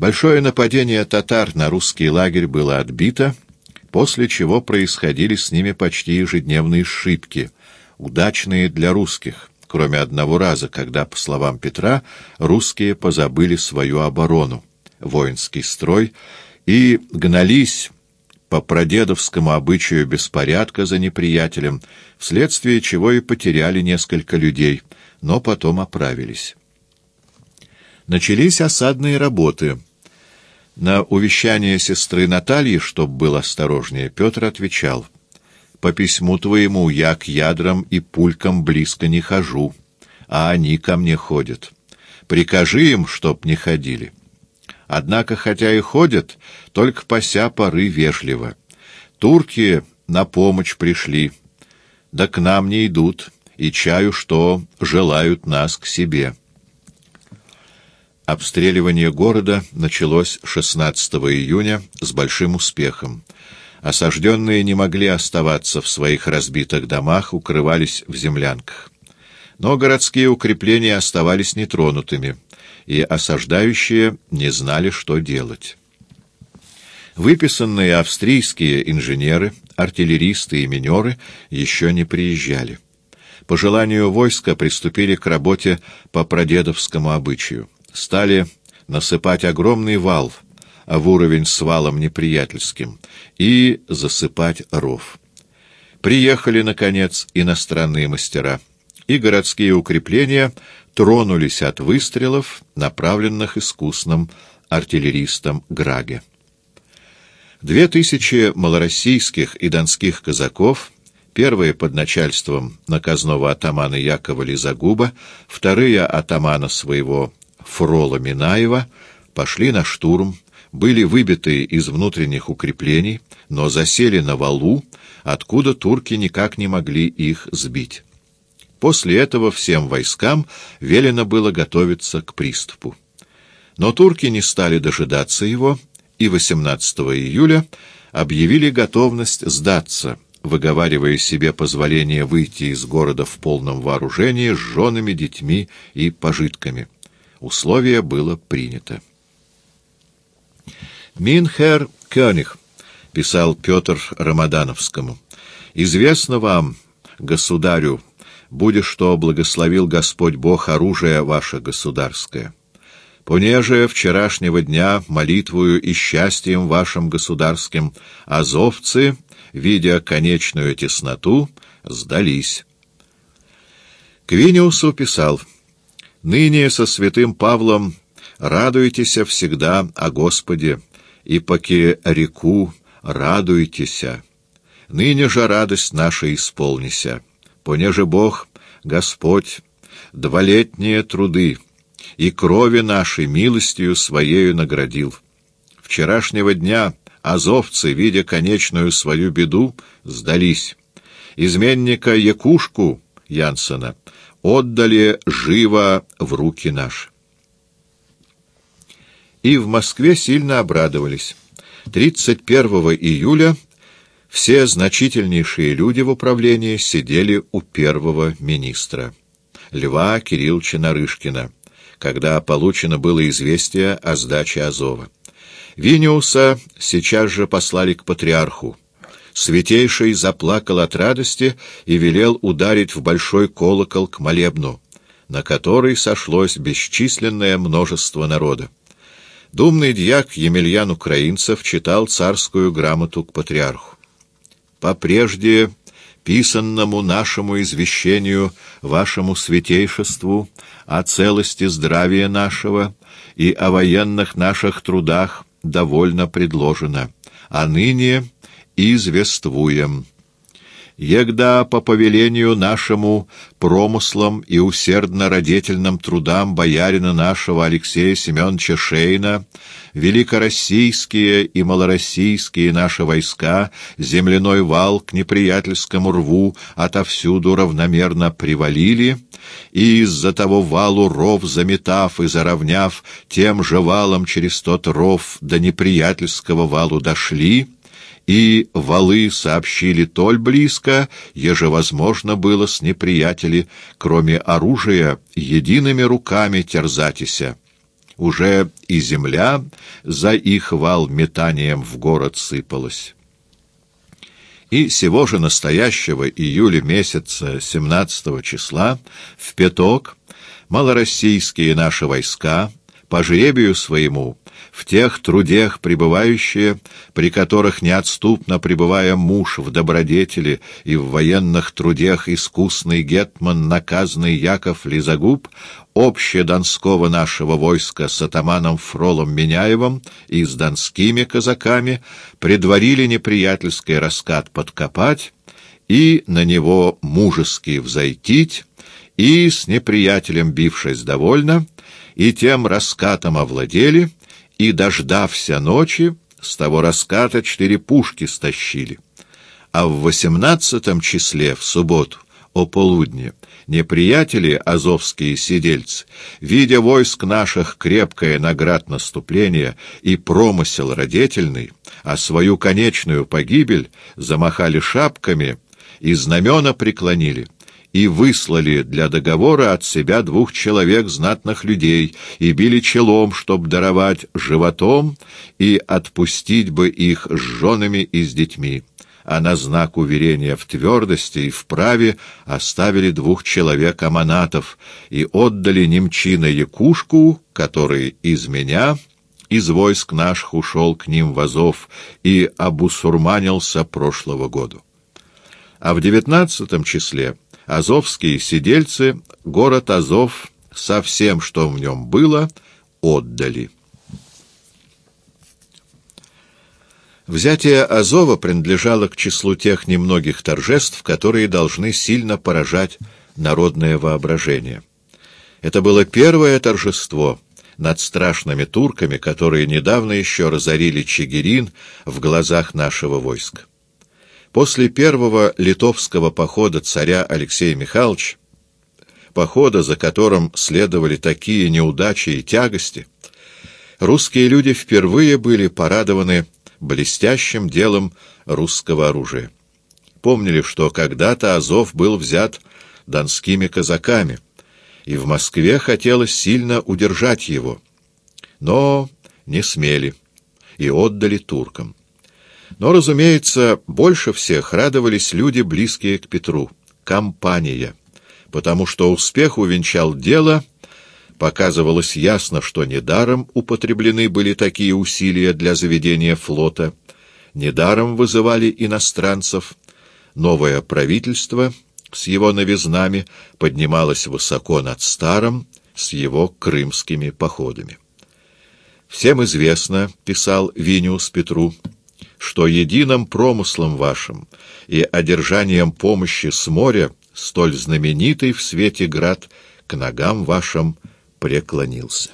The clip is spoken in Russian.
Большое нападение татар на русский лагерь было отбито, после чего происходили с ними почти ежедневные шибки, удачные для русских, кроме одного раза, когда, по словам Петра, русские позабыли свою оборону, воинский строй, и гнались по прадедовскому обычаю беспорядка за неприятелем, вследствие чего и потеряли несколько людей, но потом оправились. Начались осадные работы — на увещание сестры Натальи, чтоб был осторожнее, Петр отвечал, «По письму твоему я к ядрам и пулькам близко не хожу, а они ко мне ходят. Прикажи им, чтоб не ходили. Однако, хотя и ходят, только пося поры вежливо. Турки на помощь пришли, да к нам не идут, и чаю, что желают нас к себе». Обстреливание города началось 16 июня с большим успехом. Осажденные не могли оставаться в своих разбитых домах, укрывались в землянках. Но городские укрепления оставались нетронутыми, и осаждающие не знали, что делать. Выписанные австрийские инженеры, артиллеристы и минеры еще не приезжали. По желанию войска приступили к работе по прадедовскому обычаю стали насыпать огромный вал в уровень с валом неприятельским и засыпать ров. Приехали, наконец, иностранные мастера, и городские укрепления тронулись от выстрелов, направленных искусным артиллеристом Граге. Две тысячи малороссийских и донских казаков, первые под начальством наказного атамана Якова Лизагуба, вторые атамана своего Фрола Минаева пошли на штурм, были выбиты из внутренних укреплений, но засели на валу, откуда турки никак не могли их сбить. После этого всем войскам велено было готовиться к приступу. Но турки не стали дожидаться его, и 18 июля объявили готовность сдаться, выговаривая себе позволение выйти из города в полном вооружении с женами, детьми и пожитками. Условие было принято. «Минхер Кёниг», — писал Петр Рамадановскому, — «известно вам, государю, будет, что благословил Господь Бог оружие ваше государское. Понеже вчерашнего дня молитвую и счастьем вашим государским азовцы, видя конечную тесноту, сдались». Квиниусу писал — Ныне со святым Павлом радуйтесь всегда о Господе, и поки реку радуйтесь. Ныне же радость наша исполнися, понеже Бог, Господь, дволетние труды и крови нашей милостью Своею наградил. Вчерашнего дня азовцы, видя конечную свою беду, сдались. Изменника Якушку Янсена отдали живо в руки наши. И в Москве сильно обрадовались. 31 июля все значительнейшие люди в управлении сидели у первого министра, Льва Кирилловича Нарышкина, когда получено было известие о сдаче Азова. Виниуса сейчас же послали к патриарху. Святейший заплакал от радости и велел ударить в большой колокол к молебну, на который сошлось бесчисленное множество народа. Думный дьяк Емельян Украинцев читал царскую грамоту к патриарху. «Попрежде писанному нашему извещению, вашему святейшеству, о целости здравия нашего и о военных наших трудах довольно предложено, а ныне извествуем. Егда по повелению нашему промыслам и усердно-родительным трудам боярина нашего Алексея Семеновича Шейна великороссийские и малороссийские наши войска земляной вал к неприятельскому рву отовсюду равномерно привалили, и из-за того валу ров заметав и заровняв, тем же валом через тот ров до неприятельского валу дошли, и валы сообщили толь близко, еже возможно было с неприятели, кроме оружия, едиными руками терзатися. уже и земля за их вал метанием в город сыпалась. И сего же настоящего июля месяца 17 числа в пяток малороссийские наши войска по жребию своему в тех трудах пребывающие, при которых неотступно пребывая муж в добродетели и в военных трудах искусный гетман наказанный Яков Лизагуб, обще донского нашего войска с атаманом Фролом Меняевым и с донскими казаками предварили неприятельский раскат подкопать и на него мужески взойтить, и с неприятелем бившись довольно, и тем раскатом овладели, и, дождався ночи, с того раската четыре пушки стащили. А в восемнадцатом числе, в субботу, о полудне, неприятели, азовские сидельцы, видя войск наших крепкое наград наступления и промысел родительный, а свою конечную погибель замахали шапками и знамена преклонили — и выслали для договора от себя двух человек знатных людей и били челом, чтоб даровать животом и отпустить бы их с женами и с детьми. А на знак уверения в твердости и в праве оставили двух человек аманатов и отдали немчина Якушку, который из меня из войск наших ушел к ним в Азов и обусурманился прошлого году. А в девятнадцатом числе азовские сидельцы город Азов со всем, что в нем было, отдали. Взятие Азова принадлежало к числу тех немногих торжеств, которые должны сильно поражать народное воображение. Это было первое торжество над страшными турками, которые недавно еще разорили Чигирин в глазах нашего войска. После первого литовского похода царя Алексея Михайловича, похода, за которым следовали такие неудачи и тягости, русские люди впервые были порадованы блестящим делом русского оружия. Помнили, что когда-то Азов был взят донскими казаками, и в Москве хотелось сильно удержать его, но не смели и отдали туркам. Но, разумеется, больше всех радовались люди, близкие к Петру. Компания. Потому что успех увенчал дело, показывалось ясно, что недаром употреблены были такие усилия для заведения флота, недаром вызывали иностранцев. Новое правительство с его новизнами поднималось высоко над старым, с его крымскими походами. «Всем известно», — писал Виниус Петру, — что единым промыслом вашим и одержанием помощи с моря столь знаменитый в свете град к ногам вашим преклонился.